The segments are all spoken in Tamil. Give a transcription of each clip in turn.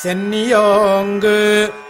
சென்னியோங்கு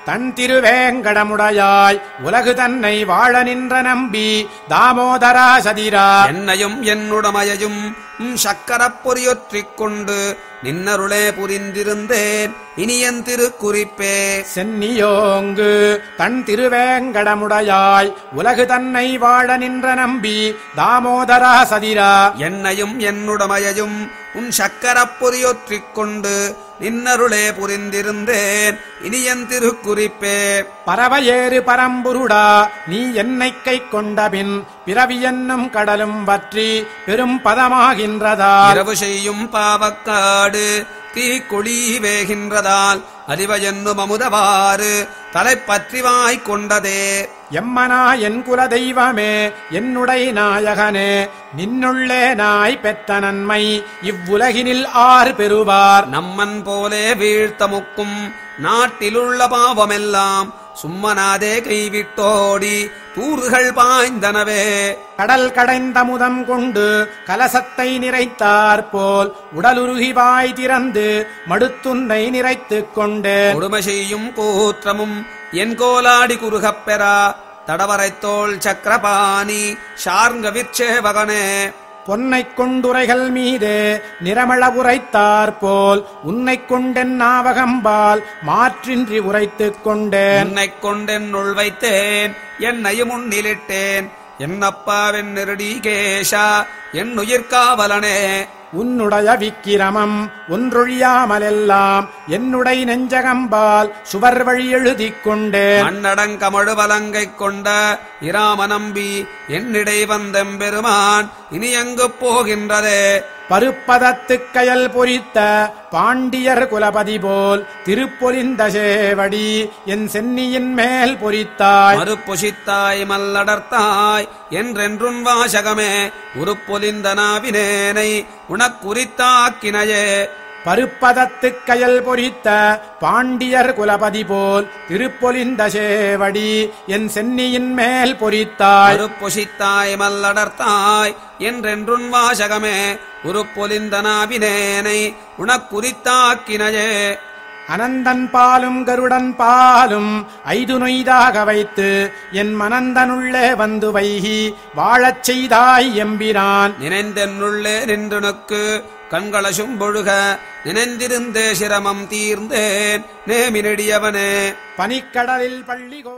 தன் திருவேங்கடமுடையாய் உலகு தன்னை வாழ நின்ற நம்பி தாமோதரா சதிரா. என்னையும் என்னுடமையையும் உம் சக்கரப் பொறியொற்றிக் கொண்டு நின்னருளே புரிந்திருந்தேன் இனியன் திருக்குறிப்பே. சென்னியோங்கு தன் திருவேங்கடமுடையாய் உலகு தன்னை வாழ நின்ற நம்பி தாமோதரா சதிரா. என்னையும் என்னுடமையையும் உன் சக்கரப் பொறியொற்றிக் கொண்டு நின்னருளே புரிந்திருந்தேன் இனியன் திருக்குறிப்பே. பறவையேறு பரம்புருடா நீ என்னைக் கை கொண்டபின் பிறவி என்னும் கடலும் வற்றி பெரும் பதமாகின்றதா இரவு செய்யும் பாவக்காடு தீக்குழி வேகின்றதால் அறிவ என்னும் அமுதவாறு தலைப்பற்றிவாய்க் கொண்டதே எம்மனா என் குல தெய்வமே என்னுடை நாயகனே நின்னுள்ளே நாய் பெற்ற நன்மை இவ்வுலகினில் ஆறு பெறுவார். நம்மன் போலே வீழ்த்தமுக்கும் நாட்டிலுள்ள பாவமெல்லாம் சும்மனாதே கைவிட்டோடி தூறுகள் பாய்ந்தனவே. கடல் கடைந்த முதம் கொண்டு கலசத்தை நிறைத்தார் போல் உடலுருகி வாய் திறந்து மடுத்துன்னை நிறைத்துக் கொண்டேன் கொடுமை செய்யும் கூற்றமும் என் கோலாடி குறுகப் பெறா. தடவரைத்தோள் சக்கரபாணி ஷார்ங்க விற்சேவகனே பொன்னைக் கொண்டுரைகள் மீதே நிறமள உரைத்தார் போல் உன்னை கொண்டென் நாவகம்பால் மாற்றின்றி உரைத்துக் கொண்டேன். என்னைக் கொண்டென்னுள் வைத்தேன் என்னையும் உன்னிலிட்டேன். என்னப்பாவென் நெருடீகேஷா என் உயிர்காவலனே உன்னுடைய விக்கிரமம் ஒன்றொழியாமலெல்லாம் என்னுடை நெஞ்சகம்பால் சுவர் வழி எழுதிக் கொண்டேன். அன்னடங்கமழுவலங்கை கொண்ட இராமநம்பி என்னிடை வந்தெம்பெருமான் இனி எங்கு போகின்றதே. பருப்பதத்துக் கயல் பொறித்த பாண்டியர் குலபதி போல் திருப்பொலிந்த சேவடி என் சென்னியின் மேல் பொறித்தாய். மறுப்புசித்தாய் மல்லடர்த்தாய் என்றென்றும் வாசகமே உருப்பொலிந்த நாவினேனை உனக்குரித்தாக்கினையே பருப்பதத்துக் கயல் பொறித்த பாண்டியர் குலபதி போல் திருப்பொலிந்த சேவடி என் சென்னியின் மேல் பொறித்தாய். மறுப்புசித்தாய் மல்லடர்த்தாய் என்றென்றும் வாசகமே உருப்பொலிந்த நாவினேனை உனக்குரித்தாக்கினையே. அனந்தன் பாலும் கருடன் பாலும் ஐது நொய்தாக வைத்து என் மனந்தனுள்ளே வந்து வைகி வாழச் செய்தாய் எம்பிரான். நினைந்தென்னுள்ளே நின்றுனக்கு கண்களசும் பொழுக நினைந்திருந்தே சிரமம் தீர்ந்தேன் நேமினடியவனே. பனிக்கடலில் பள்ளிகோ